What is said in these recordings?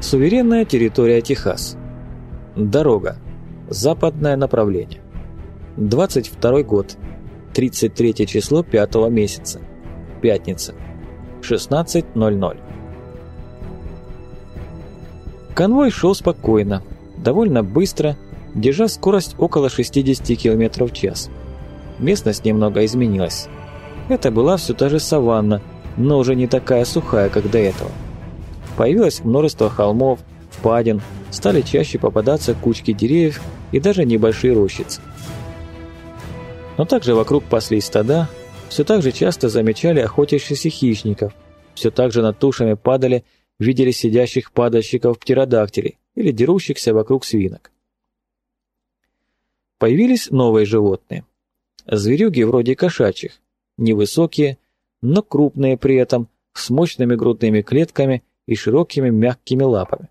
Суверенная территория Техас. Дорога. Западное направление. 22 год. 33 число 5 месяца. Пятница. 16.00. Конвой шел спокойно, довольно быстро, держа скорость около 60 км в час. Местность немного изменилась. Это была все та же саванна, но уже не такая сухая, как до этого. Появилось множество холмов, впадин, стали чаще попадаться кучки деревьев и даже небольшие рощицы. Но также вокруг паслись стада, все так же часто замечали охотящихся хищников, все так же над тушами падали, видели сидящих падальщиков птеродактилей или дерущихся вокруг свинок. Появились новые животные. Зверюги вроде кошачьих, невысокие, но крупные при этом, с мощными грудными клетками и широкими мягкими лапами.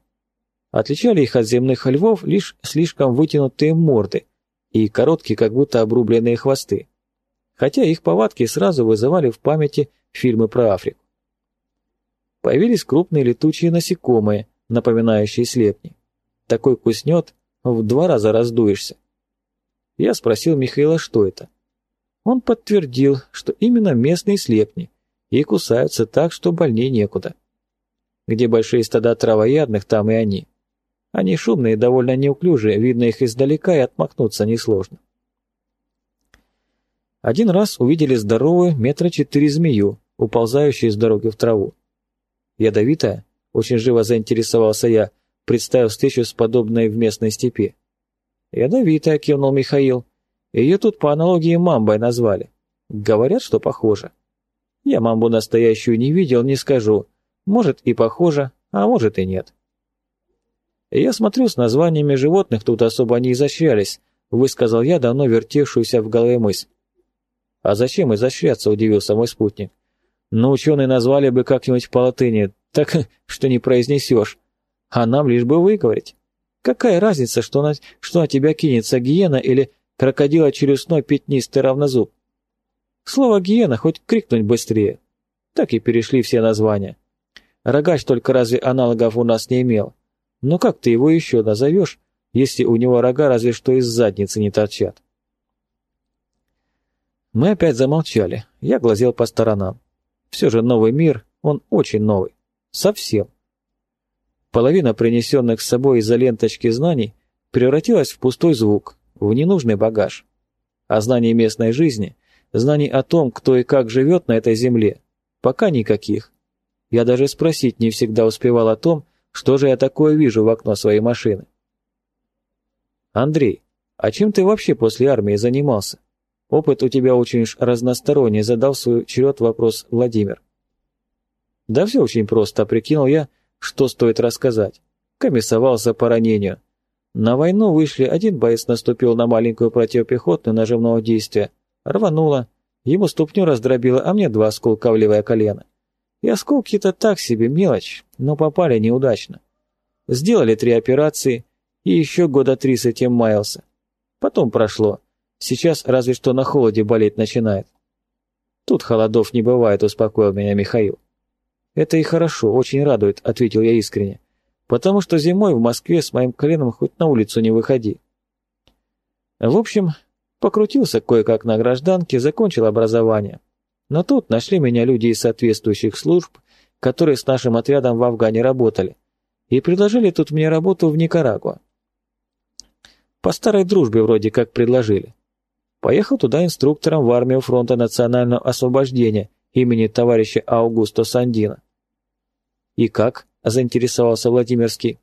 Отличали их от земных львов лишь слишком вытянутые морды и короткие, как будто обрубленные хвосты, хотя их повадки сразу вызывали в памяти фильмы про Африку. Появились крупные летучие насекомые, напоминающие слепни. Такой куснет, в два раза раздуешься. Я спросил Михаила, что это. Он подтвердил, что именно местные слепни, и кусаются так, что больнее некуда. Где большие стада травоядных, там и они. Они шумные довольно неуклюжие, видно их издалека и отмахнуться несложно. Один раз увидели здоровую метра четыре змею, уползающую с дороги в траву. Ядовитая, очень живо заинтересовался я, представив встречу с подобной в местной степи. Ядовитая, кивнул Михаил. Ее тут по аналогии мамбой назвали. Говорят, что похоже. Я мамбу настоящую не видел, не скажу. Может и похоже, а может и нет. Я смотрю, с названиями животных тут особо не изощрялись, высказал я давно вертевшуюся в голове мысль. А зачем изощряться, удивился мой спутник. Ну, ученые назвали бы как-нибудь по латыни, так что не произнесешь. А нам лишь бы выговорить. Какая разница, что на, что на тебя кинется гиена или крокодила челюстной пятнистый равнозуб. Слово «гиена» хоть крикнуть быстрее. Так и перешли все названия. Рогач только разве аналогов у нас не имел. Но как ты его еще назовешь, если у него рога разве что из задницы не торчат? Мы опять замолчали. Я глазел по сторонам. Все же новый мир, он очень новый. Совсем. Половина принесенных с собой из-за ленточки знаний превратилась в пустой звук, в ненужный багаж. А знаний местной жизни, знаний о том, кто и как живет на этой земле, пока никаких. Я даже спросить не всегда успевал о том, что же я такое вижу в окно своей машины. Андрей, а чем ты вообще после армии занимался? Опыт у тебя очень разносторонний, задал в свой черед вопрос Владимир. Да все очень просто, прикинул я, что стоит рассказать. Комиссовался по ранению. На войну вышли, один боец наступил на маленькую противопехотную нажимного действия, рвануло, ему ступню раздробило, а мне два осколка в левое колено. И осколки-то так себе, мелочь, но попали неудачно. Сделали три операции, и еще года три с этим маялся. Потом прошло. Сейчас разве что на холоде болеть начинает. Тут холодов не бывает, успокоил меня Михаил. Это и хорошо, очень радует, ответил я искренне потому что зимой в Москве с моим коленом хоть на улицу не выходи. В общем, покрутился кое-как на гражданке, закончил образование. Но тут нашли меня люди из соответствующих служб, которые с нашим отрядом в Афгане работали, и предложили тут мне работу в Никарагуа. По старой дружбе вроде как предложили. Поехал туда инструктором в армию фронта национального освобождения имени товарища Аугусто Сандина. И как? заинтересовался Владимирский.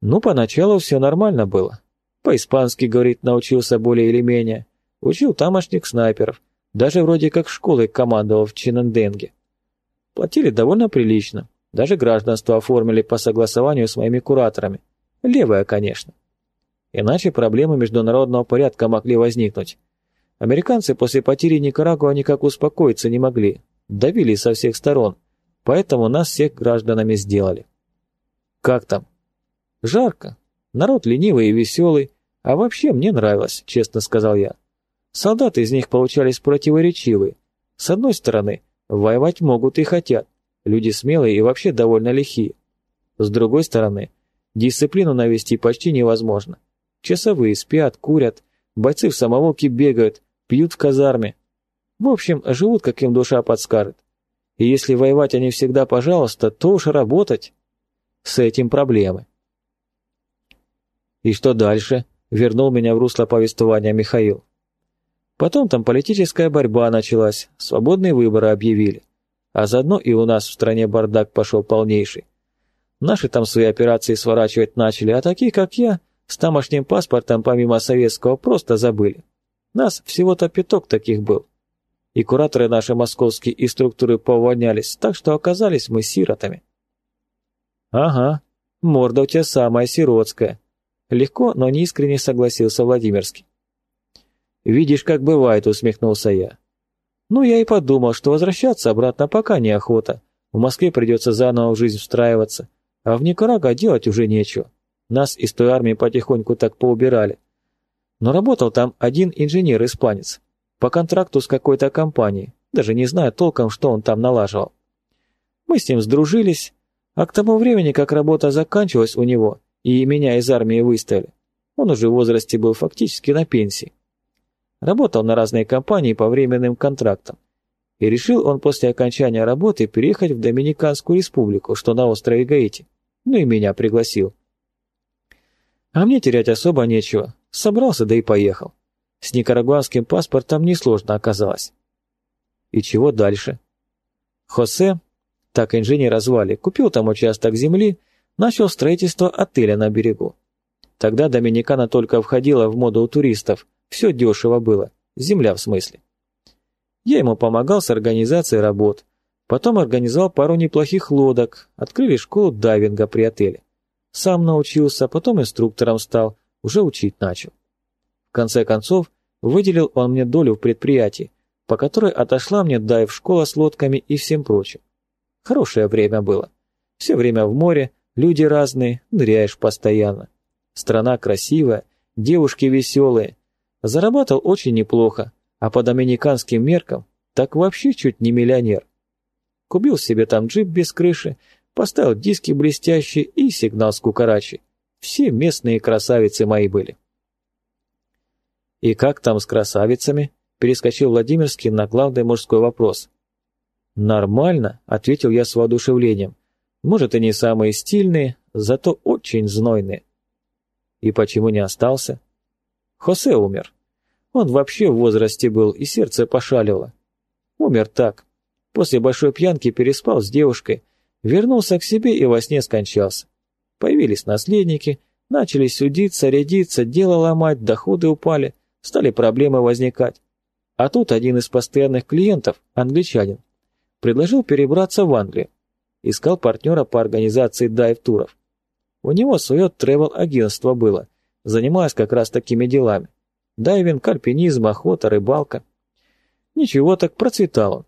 Ну, поначалу все нормально было. По-испански, говорит, научился более или менее. Учил тамошних снайперов. Даже вроде как школой командовал в Чинанденге. Платили довольно прилично. Даже гражданство оформили по согласованию с моими кураторами. Левое, конечно. Иначе проблемы международного порядка могли возникнуть. Американцы после потери Никарагуа никак успокоиться не могли. Давили со всех сторон – Поэтому нас всех гражданами сделали. Как там? Жарко. Народ ленивый и веселый. А вообще мне нравилось, честно сказал я. Солдаты из них получались противоречивые. С одной стороны, воевать могут и хотят. Люди смелые и вообще довольно лихие. С другой стороны, дисциплину навести почти невозможно. Часовые спят, курят, бойцы в самоволке бегают, пьют в казарме. В общем, живут, как им душа подскажет. И если воевать они всегда пожалуйста, то уж работать. С этим проблемы. И что дальше? Вернул меня в русло повествования Михаил. Потом там политическая борьба началась, свободные выборы объявили. А заодно и у нас в стране бардак пошел полнейший. Наши там свои операции сворачивать начали, а такие, как я, с тамошним паспортом помимо советского просто забыли. Нас всего-то пяток таких был. И кураторы наши московские и структуры поувольнялись, так что оказались мы сиротами. Ага, морда у тебя самая сиротская. Легко, но не искренне согласился Владимирский. «Видишь, как бывает», — усмехнулся я. «Ну, я и подумал, что возвращаться обратно пока неохота. В Москве придется заново в жизнь встраиваться, а в Никарагуа делать уже нечего. Нас из той армии потихоньку так поубирали. Но работал там один инженер-испанец. По контракту с какой-то компанией. Даже не знаю толком, что он там налаживал. Мы с ним сдружились, а к тому времени, как работа заканчивалась у него, и меня из армии выставили, он уже в возрасте был фактически на пенсии. Работал на разные компании по временным контрактам. И решил он после окончания работы переехать в Доминиканскую республику, что на острове Гаити. Ну и меня пригласил. А мне терять особо нечего. Собрался, да и поехал. С никарагуанским паспортом несложно оказалось. И чего дальше? Хосе, так инженера звали, купил там участок земли, начал строительство отеля на берегу. Тогда Доминикана только входила в моду у туристов – все дешево было, земля в смысле. Я ему помогал с организацией работ. Потом организовал пару неплохих лодок, открыли школу дайвинга при отеле. Сам научился, потом инструктором стал, уже учить начал. В конце концов, выделил он мне долю в предприятии, по которой отошла мне дайв-школа с лодками и всем прочим. Хорошее время было. Все время в море, люди разные, ныряешь постоянно. Страна красивая, девушки веселые, Зарабатывал очень неплохо, а по доминиканским меркам так вообще чуть не миллионер. Купил себе там джип без крыши, поставил диски блестящие и сигнал с кукарачи. Все местные красавицы мои были. «И как там с красавицами?» – перескочил Владимирский на главный мужской вопрос. «Нормально», – ответил я с воодушевлением. «Может, и не самые стильные, зато очень знойные». «И почему не остался?» Хосе умер. Он вообще в возрасте был, и сердце пошаливало. Умер так. После большой пьянки переспал с девушкой, вернулся к себе и во сне скончался. Появились наследники, начали судиться, рядиться, дело ломать, доходы упали, стали проблемы возникать. А тут один из постоянных клиентов, англичанин, предложил перебраться в Англию. Искал партнера по организации дайв-туров. У него свое тревел-агентство было – занимаюсь как раз такими делами. Дайвинг, альпинизм, охота, рыбалка. Ничего так процветал он.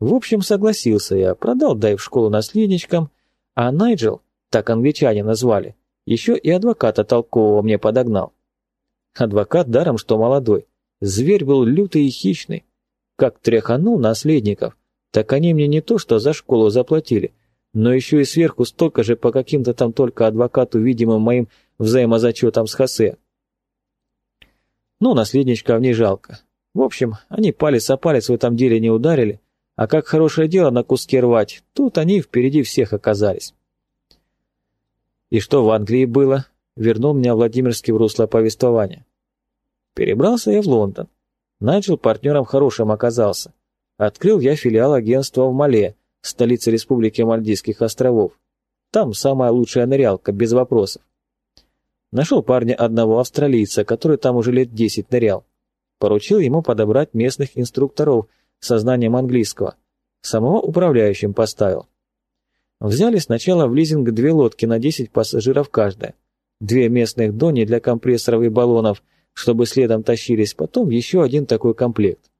В общем, согласился я, продал дайв-школу наследничкам, а Найджел, так англичане назвали, еще и адвоката толкового мне подогнал. Адвокат даром, что молодой. Зверь был лютый и хищный. Как тряханул наследников, так они мне не то что за школу заплатили, но еще и сверху столько же по каким-то там только адвокату, видимым моим взаимозачетом с Хосе. Ну, наследничка в ней жалко. В общем, они палец о палец в этом деле не ударили, а как хорошее дело на куски рвать, тут они впереди всех оказались. И что в Англии было? Вернул меня Владимирский в русло повествования. Перебрался я в Лондон. Начал партнером хорошим оказался. Открыл я филиал агентства в Мале, столице Республики Мальдивских островов. Там самая лучшая нырялка, без вопросов. Нашел парня одного австралийца, который там уже лет десять нырял. Поручил ему подобрать местных инструкторов со знанием английского. Самого управляющим поставил. Взяли сначала в лизинг две лодки на 10 пассажиров каждая. Две местных дони для компрессоров и баллонов, чтобы следом тащились, потом еще один такой комплект.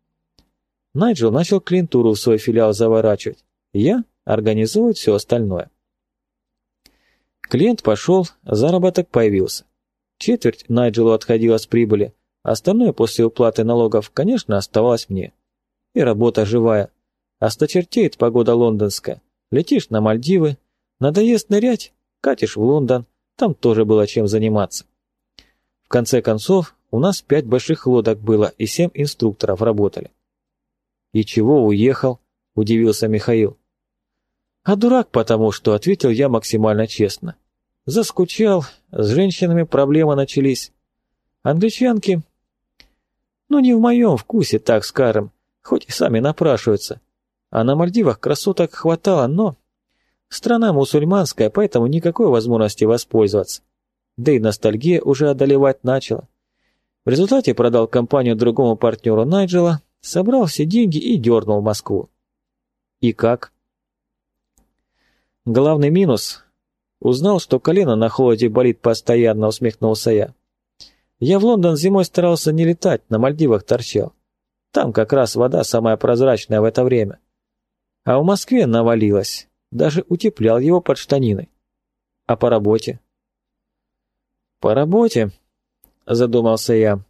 Найджел начал клиентуру в свой филиал заворачивать. Я организовывать все остальное. Клиент пошел, заработок появился. Четверть Найджелу отходила с прибыли, остальное после уплаты налогов, конечно, оставалось мне. И работа живая. Осточертеет погода лондонская. Летишь на Мальдивы, надоест нырять, катишь в Лондон, там тоже было чем заниматься. В конце концов, у нас пять больших лодок было и семь инструкторов работали. «И чего уехал?» – удивился Михаил. «А дурак потому что», – ответил я максимально честно. «Заскучал, с женщинами проблемы начались. Англичанки, ну не в моем вкусе, так скажем, хоть и сами напрашиваются. А на Мальдивах красоток хватало, но... Страна мусульманская, поэтому никакой возможности воспользоваться. Да и ностальгия уже одолевать начала. В результате продал компанию другому партнеру Найджела, собрал все деньги и дернул в Москву. И как? Главный минус. Узнал, что колено на холоде болит постоянно, усмехнулся я. Я в Лондон зимой старался не летать, на Мальдивах торчал. Там как раз вода самая прозрачная в это время. А в Москве навалилось. Даже утеплял его под штаниной. А по работе? По работе, задумался я.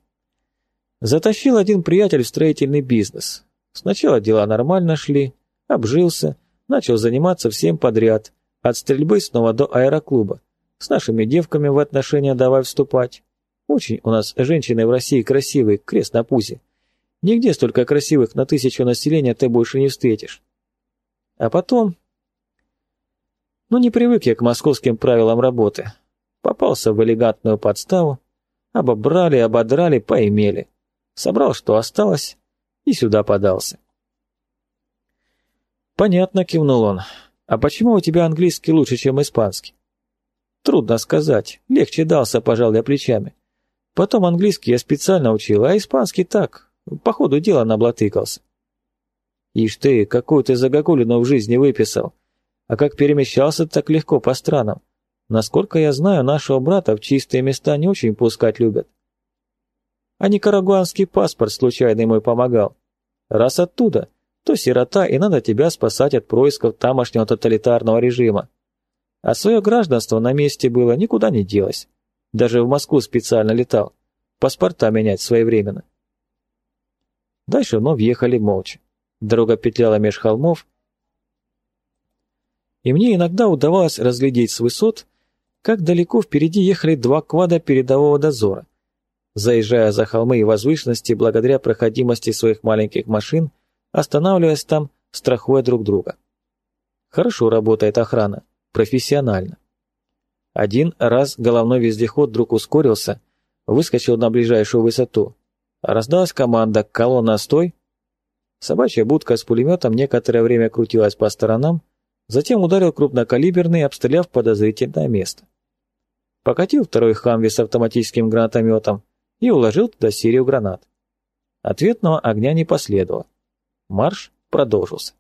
Затащил один приятель в строительный бизнес. Сначала дела нормально шли, обжился, начал заниматься всем подряд, от стрельбы снова до аэроклуба. С нашими девками в отношения давай вступать. Очень у нас женщины в России красивые, крест на пузе. Нигде столько красивых на тысячу населения ты больше не встретишь. А потом... Ну, не привык я к московским правилам работы. Попался в элегантную подставу, обобрали, ободрали, поимели. Собрал, что осталось, и сюда подался. «Понятно», — кивнул он. «А почему у тебя английский лучше, чем испанский?» «Трудно сказать. Легче дался, пожал я плечами. Потом английский я специально учил, а испанский так, по ходу дела наблатыкался. Ишь ты, какую ты загогулину в жизни выписал. А как перемещался так легко по странам. Насколько я знаю, нашего брата в чистые места не очень пускать любят. А никарагуанский паспорт случайный мой помогал. Раз оттуда, то сирота, и надо тебя спасать от происков тамошнего тоталитарного режима. А свое гражданство на месте было, никуда не делось. Даже в Москву специально летал. Паспорта менять своевременно. Дальше вновь ехали молча. Дорога петляла меж холмов, и мне иногда удавалось разглядеть с высот, как далеко впереди ехали два квада передового дозора. Заезжая за холмы и возвышенности благодаря проходимости своих маленьких машин, останавливаясь там, страхуя друг друга. Хорошо работает охрана, профессионально. Один раз головной вездеход вдруг ускорился, выскочил на ближайшую высоту. Раздалась команда «Колонна, стой!». Собачья будка с пулеметом некоторое время крутилась по сторонам, затем ударил крупнокалиберный, обстреляв подозрительное место. Покатил второй хамви с автоматическим гранатометом и уложил туда серию гранат. Ответного огня не последовало. Марш продолжился.